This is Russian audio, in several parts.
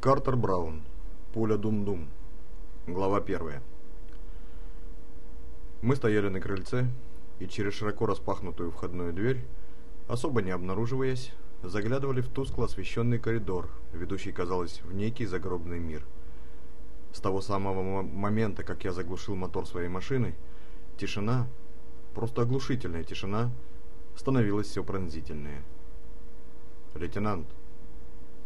Картер Браун. Пуля Дум-Дум. Глава первая. Мы стояли на крыльце, и через широко распахнутую входную дверь, особо не обнаруживаясь, заглядывали в тускло освещенный коридор, ведущий, казалось, в некий загробный мир. С того самого момента, как я заглушил мотор своей машины, тишина, просто оглушительная тишина, становилась все пронзительнее. «Лейтенант», —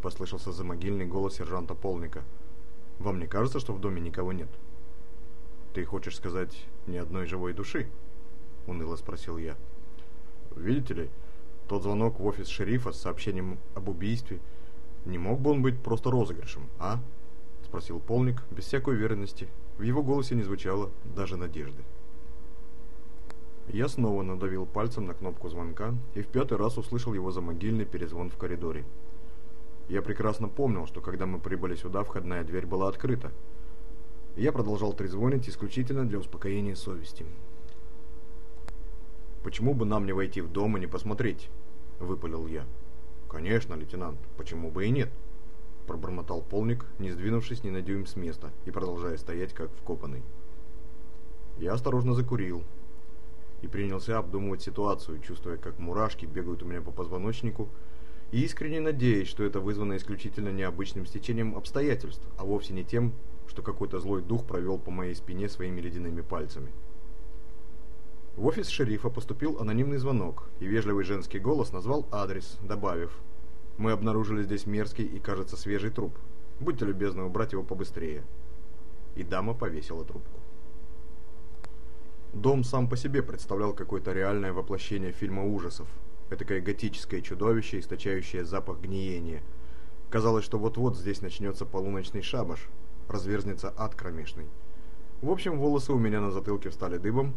послышался замогильный голос сержанта Полника, — «вам не кажется, что в доме никого нет?» «Ты хочешь сказать, ни одной живой души?» — уныло спросил я. «Видите ли, тот звонок в офис шерифа с сообщением об убийстве, не мог бы он быть просто розыгрышем, а?» — спросил Полник без всякой уверенности. В его голосе не звучало даже надежды. Я снова надавил пальцем на кнопку звонка и в пятый раз услышал его замогильный перезвон в коридоре. Я прекрасно помнил, что когда мы прибыли сюда, входная дверь была открыта. Я продолжал трезвонить исключительно для успокоения совести. «Почему бы нам не войти в дом и не посмотреть?» — выпалил я. «Конечно, лейтенант, почему бы и нет?» — пробормотал полник, не сдвинувшись ни на дюйм с места и продолжая стоять как вкопанный. Я осторожно закурил, и принялся обдумывать ситуацию, чувствуя, как мурашки бегают у меня по позвоночнику, и искренне надеясь, что это вызвано исключительно необычным стечением обстоятельств, а вовсе не тем, что какой-то злой дух провел по моей спине своими ледяными пальцами. В офис шерифа поступил анонимный звонок, и вежливый женский голос назвал адрес, добавив «Мы обнаружили здесь мерзкий и, кажется, свежий труп. Будьте любезны убрать его побыстрее». И дама повесила трубку. Дом сам по себе представлял какое-то реальное воплощение фильма ужасов. Этакое готическое чудовище, источающее запах гниения. Казалось, что вот-вот здесь начнется полуночный шабаш, разверзнется ад кромешный. В общем, волосы у меня на затылке встали дыбом,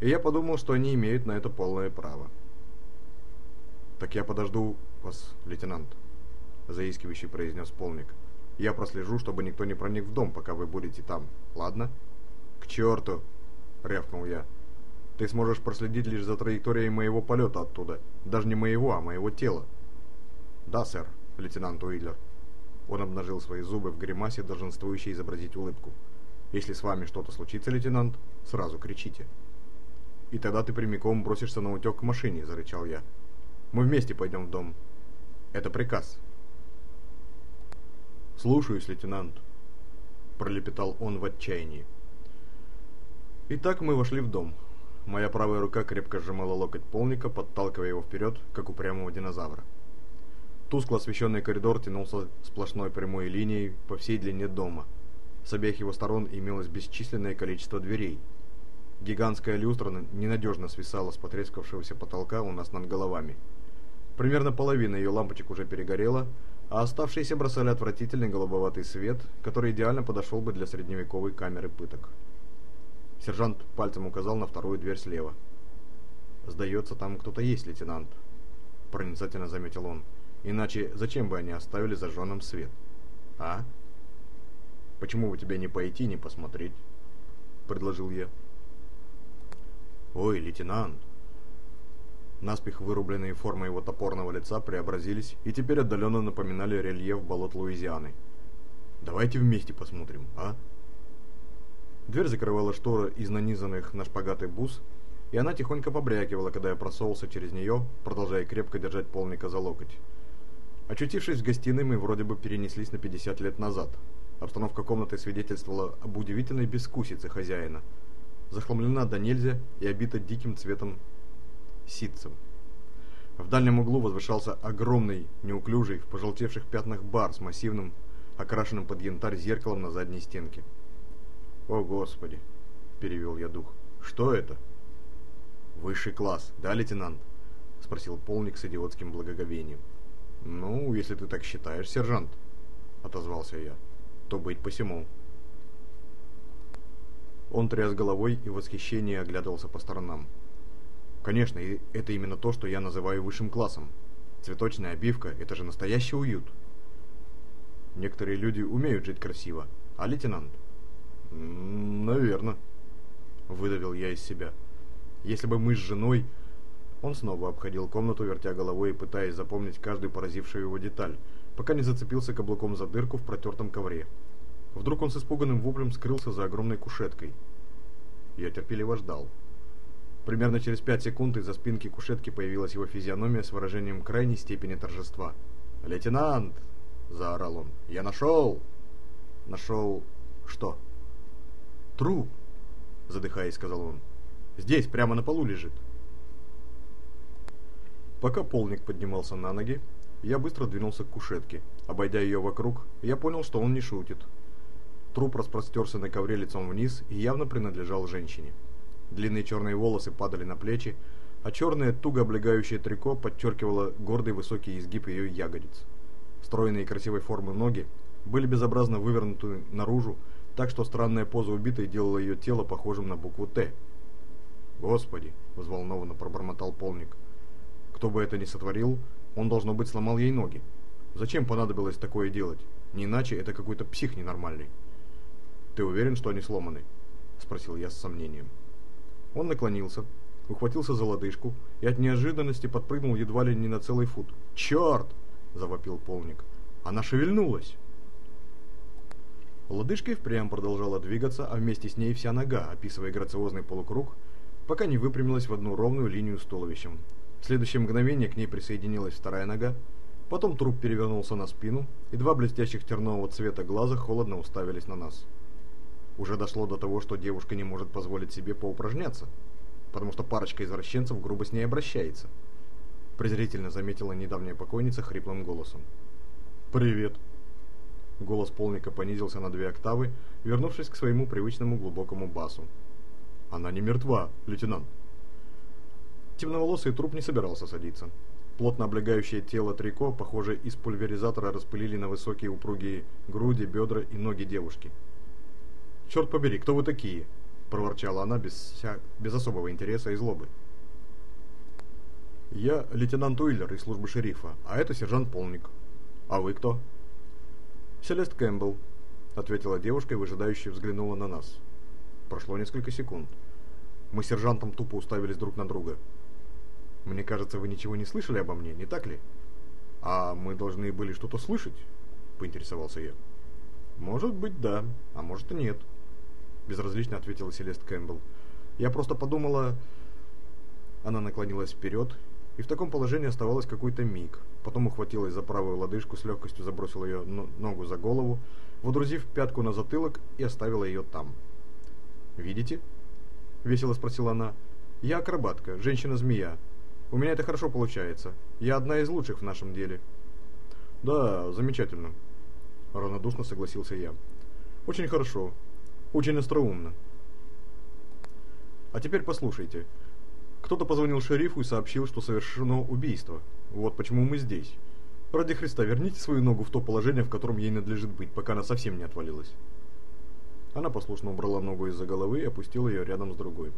и я подумал, что они имеют на это полное право. «Так я подожду вас, лейтенант», — заискивающий произнес полник. «Я прослежу, чтобы никто не проник в дом, пока вы будете там, ладно?» «К черту!» — рявкнул я. «Ты сможешь проследить лишь за траекторией моего полета оттуда. Даже не моего, а моего тела». «Да, сэр, лейтенант Уиллер». Он обнажил свои зубы в гримасе, долженствующей изобразить улыбку. «Если с вами что-то случится, лейтенант, сразу кричите». «И тогда ты прямиком бросишься на утек к машине», — зарычал я. «Мы вместе пойдем в дом». «Это приказ». «Слушаюсь, лейтенант», — пролепетал он в отчаянии. Итак, мы вошли в дом. Моя правая рука крепко сжимала локоть полника, подталкивая его вперед, как упрямого динозавра. Тускло освещенный коридор тянулся сплошной прямой линией по всей длине дома. С обеих его сторон имелось бесчисленное количество дверей. Гигантская люстра ненадежно свисала с потрескавшегося потолка у нас над головами. Примерно половина ее лампочек уже перегорела, а оставшиеся бросали отвратительный голубоватый свет, который идеально подошел бы для средневековой камеры пыток. Сержант пальцем указал на вторую дверь слева. «Сдается, там кто-то есть, лейтенант», — проницательно заметил он. «Иначе зачем бы они оставили зажженным свет?» «А? Почему бы тебе не пойти, не посмотреть?» — предложил я. «Ой, лейтенант!» Наспех вырубленные формы его топорного лица преобразились и теперь отдаленно напоминали рельеф болот Луизианы. «Давайте вместе посмотрим, а?» Дверь закрывала штора из нанизанных на шпагаты бус, и она тихонько побрякивала, когда я просовывался через нее, продолжая крепко держать полника за локоть. Очутившись в гостиной, мы вроде бы перенеслись на 50 лет назад. Обстановка комнаты свидетельствовала об удивительной бескусице хозяина. Захламлена до нельзя и обита диким цветом ситцем. В дальнем углу возвышался огромный, неуклюжий, в пожелтевших пятнах бар с массивным, окрашенным под янтарь зеркалом на задней стенке. «О, Господи!» – перевел я дух. «Что это?» «Высший класс, да, лейтенант?» – спросил полник с идиотским благоговением. «Ну, если ты так считаешь, сержант», – отозвался я, – «то быть посему». Он тряс головой и в восхищении оглядывался по сторонам. «Конечно, и это именно то, что я называю высшим классом. Цветочная обивка – это же настоящий уют». «Некоторые люди умеют жить красиво, а лейтенант?» «Наверно», — выдавил я из себя. «Если бы мы с женой...» Он снова обходил комнату, вертя головой и пытаясь запомнить каждую поразившую его деталь, пока не зацепился каблуком за дырку в протертом ковре. Вдруг он с испуганным воплем скрылся за огромной кушеткой. Я терпеливо ждал. Примерно через пять секунд из-за спинки кушетки появилась его физиономия с выражением крайней степени торжества. «Лейтенант!» – заорал он. «Я нашел!» «Нашел... что?» «Труп!» – задыхаясь, сказал он. «Здесь, прямо на полу лежит». Пока полник поднимался на ноги, я быстро двинулся к кушетке. Обойдя ее вокруг, я понял, что он не шутит. Труп распростерся на ковре лицом вниз и явно принадлежал женщине. Длинные черные волосы падали на плечи, а черное, туго облегающее трико подчеркивало гордый высокий изгиб ее ягодиц. Стройные и красивой формы ноги были безобразно вывернуты наружу, так что странная поза убитой делала ее тело похожим на букву «Т». «Господи!» – взволнованно пробормотал полник. «Кто бы это ни сотворил, он, должно быть, сломал ей ноги. Зачем понадобилось такое делать? Не иначе это какой-то псих ненормальный». «Ты уверен, что они сломаны?» – спросил я с сомнением. Он наклонился, ухватился за лодыжку и от неожиданности подпрыгнул едва ли не на целый фут. «Черт!» – завопил полник. «Она шевельнулась!» Лодыжка и впрямь продолжала двигаться, а вместе с ней вся нога, описывая грациозный полукруг, пока не выпрямилась в одну ровную линию с туловищем. В следующее мгновение к ней присоединилась вторая нога, потом труп перевернулся на спину, и два блестящих тернового цвета глаза холодно уставились на нас. Уже дошло до того, что девушка не может позволить себе поупражняться, потому что парочка извращенцев грубо с ней обращается. Презрительно заметила недавняя покойница хриплым голосом. «Привет!» Голос полника понизился на две октавы, вернувшись к своему привычному глубокому басу. «Она не мертва, лейтенант!» Темноволосый труп не собирался садиться. Плотно облегающее тело трико, похоже, из пульверизатора распылили на высокие упругие груди, бедра и ноги девушки – «Черт побери, кто вы такие?» – проворчала она без, вся... без особого интереса и злобы. «Я лейтенант Уиллер из службы шерифа, а это сержант Полник. А вы кто?» «Селест Кэмпбелл», – ответила девушка и выжидающе взглянула на нас. Прошло несколько секунд. Мы с сержантом тупо уставились друг на друга. «Мне кажется, вы ничего не слышали обо мне, не так ли?» «А мы должны были что-то слышать?» – поинтересовался я. «Может быть, да, а может и нет», безразлично ответила Селест Кэмпбелл. Я просто подумала... Она наклонилась вперед, и в таком положении оставалось какой-то миг. Потом ухватилась за правую лодыжку, с легкостью забросила ее ногу за голову, водрузив пятку на затылок и оставила ее там. «Видите?» — весело спросила она. «Я акробатка, женщина-змея. У меня это хорошо получается. Я одна из лучших в нашем деле». «Да, замечательно», — равнодушно согласился я. «Очень хорошо. Очень остроумно. А теперь послушайте. Кто-то позвонил шерифу и сообщил, что совершено убийство. Вот почему мы здесь. Ради Христа, верните свою ногу в то положение, в котором ей надлежит быть, пока она совсем не отвалилась. Она послушно убрала ногу из-за головы и опустила ее рядом с другой.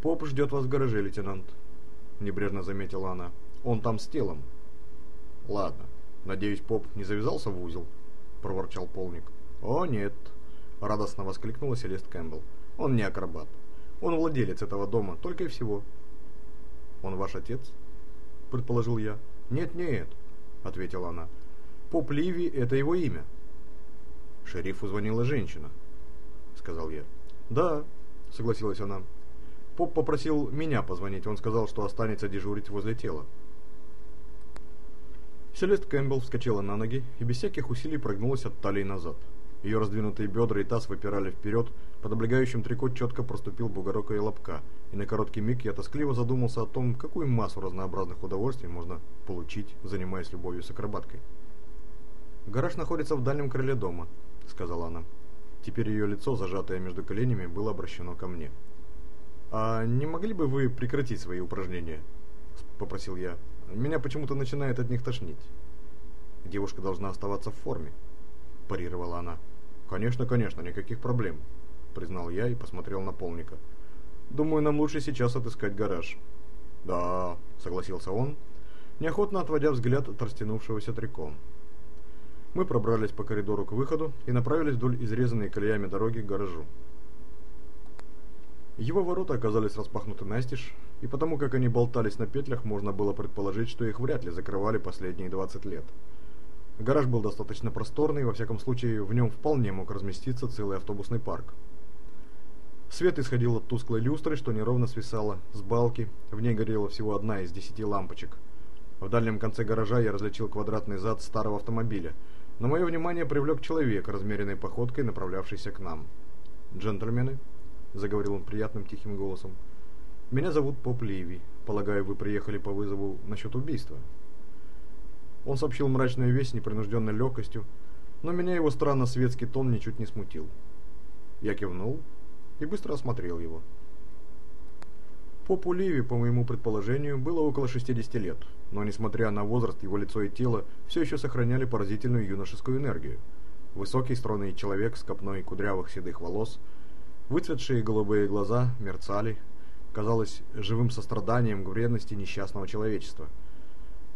«Поп ждет вас в гараже, лейтенант», — небрежно заметила она. «Он там с телом». «Ладно. Надеюсь, поп не завязался в узел?» — проворчал полник. «О, нет», — радостно воскликнула Селест Кэмпбелл. «Он не акробат. Он владелец этого дома, только и всего». «Он ваш отец?» — предположил я. «Нет-нет», — ответила она. «Поп Ливи — это его имя». «Шерифу звонила женщина», — сказал я. «Да», — согласилась она. «Поп попросил меня позвонить. Он сказал, что останется дежурить возле тела». Селест Кэмпбелл вскочила на ноги и без всяких усилий прогнулась от талии назад. Ее раздвинутые бедра и таз выпирали вперед, под облегающим трико четко проступил бугорок ее лобка, и на короткий миг я тоскливо задумался о том, какую массу разнообразных удовольствий можно получить, занимаясь любовью с акробаткой. «Гараж находится в дальнем крыле дома», — сказала она. Теперь ее лицо, зажатое между коленями, было обращено ко мне. «А не могли бы вы прекратить свои упражнения?» — попросил я. «Меня почему-то начинает от них тошнить. Девушка должна оставаться в форме», – парировала она. «Конечно, конечно, никаких проблем», – признал я и посмотрел на полника. «Думаю, нам лучше сейчас отыскать гараж». «Да», – согласился он, неохотно отводя взгляд от растянувшегося трико. Мы пробрались по коридору к выходу и направились вдоль изрезанной колеями дороги к гаражу. Его ворота оказались распахнуты настежь, и потому как они болтались на петлях, можно было предположить, что их вряд ли закрывали последние 20 лет. Гараж был достаточно просторный, во всяком случае в нем вполне мог разместиться целый автобусный парк. Свет исходил от тусклой люстры, что неровно свисала с балки, в ней горела всего одна из десяти лампочек. В дальнем конце гаража я различил квадратный зад старого автомобиля, но мое внимание привлек человек, размеренной походкой, направлявшийся к нам. «Джентльмены», — заговорил он приятным тихим голосом, — «меня зовут Поп Ливи. Полагаю, вы приехали по вызову насчет убийства». Он сообщил мрачную весть с непринужденной легкостью, но меня его странно светский тон ничуть не смутил. Я кивнул и быстро осмотрел его. Попу Ливи, по моему предположению, было около 60 лет, но, несмотря на возраст, его лицо и тело все еще сохраняли поразительную юношескую энергию. Высокий, стройный человек с копной кудрявых седых волос, выцветшие голубые глаза мерцали, казалось живым состраданием к вредности несчастного человечества –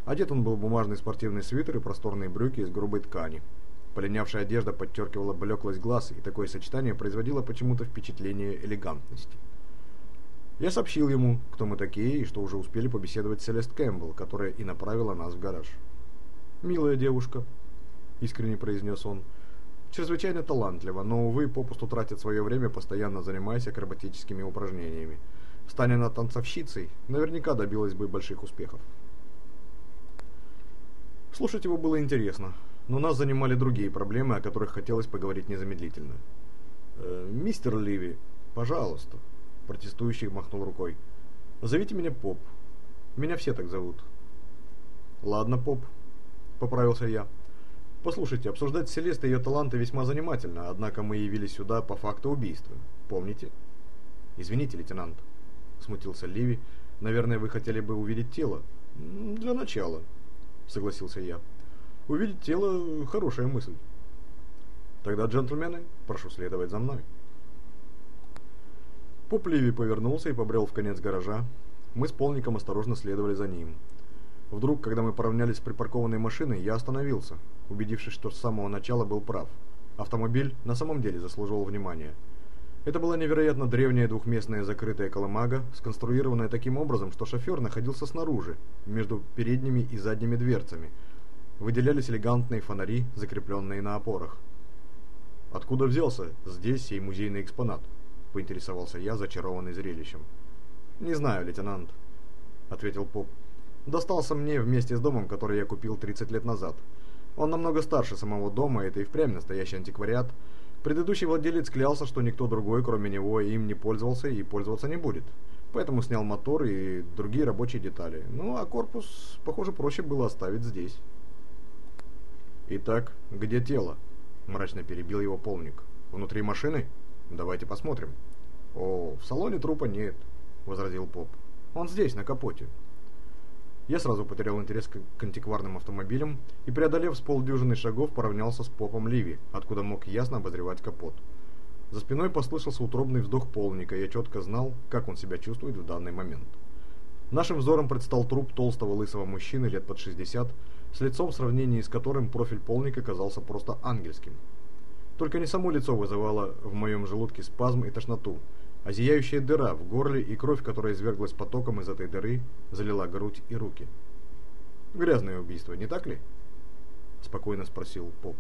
Одет он был в бумажный спортивный свитер и просторные брюки из грубой ткани. Полинявшая одежда подчеркивала блеклость глаз, и такое сочетание производило почему-то впечатление элегантности. Я сообщил ему, кто мы такие, и что уже успели побеседовать с Селест Кэмпбелл, которая и направила нас в гараж. «Милая девушка», — искренне произнес он, — «чрезвычайно талантлива, но, увы, попусту тратит свое время, постоянно занимаясь акробатическими упражнениями. Станя на танцовщицей, наверняка добилась бы больших успехов». Слушать его было интересно, но нас занимали другие проблемы, о которых хотелось поговорить незамедлительно. «Э, «Мистер Ливи, пожалуйста», – протестующий махнул рукой. «Зовите меня Поп. Меня все так зовут». «Ладно, Поп», – поправился я. «Послушайте, обсуждать Селеста и ее таланты весьма занимательно, однако мы явились сюда по факту убийства. Помните?» «Извините, лейтенант», – смутился Ливи. «Наверное, вы хотели бы увидеть тело?» «Для начала», согласился я. Увидеть тело – хорошая мысль. Тогда, джентльмены, прошу следовать за мной. Поп Ливи повернулся и побрел в конец гаража. Мы с полником осторожно следовали за ним. Вдруг, когда мы поравнялись с припаркованной машиной, я остановился, убедившись, что с самого начала был прав. Автомобиль на самом деле заслуживал внимания. Это была невероятно древняя двухместная закрытая колымага, сконструированная таким образом, что шофер находился снаружи, между передними и задними дверцами. Выделялись элегантные фонари, закрепленные на опорах. «Откуда взялся здесь сей музейный экспонат?» – поинтересовался я, зачарованный зрелищем. «Не знаю, лейтенант», – ответил поп. «Достался мне вместе с домом, который я купил 30 лет назад. Он намного старше самого дома, это и впрямь настоящий антиквариат – Предыдущий владелец клялся, что никто другой, кроме него, им не пользовался и пользоваться не будет. Поэтому снял мотор и другие рабочие детали. Ну, а корпус, похоже, проще было оставить здесь. «Итак, где тело?» – мрачно перебил его полник. «Внутри машины? Давайте посмотрим». «О, в салоне трупа нет», – возразил Поп. «Он здесь, на капоте. Я сразу потерял интерес к, к антикварным автомобилям и, преодолев с полдюжины шагов, поравнялся с попом Ливи, откуда мог ясно обозревать капот. За спиной послышался утробный вздох полника, и я четко знал, как он себя чувствует в данный момент. Нашим взором предстал труп толстого лысого мужчины лет под 60, с лицом в сравнении с которым профиль полника казался просто ангельским. Только не само лицо вызывало в моем желудке спазм и тошноту, а зияющая дыра в горле и кровь, которая изверглась потоком из этой дыры, залила грудь и руки. «Грязное убийство, не так ли?» – спокойно спросил поп.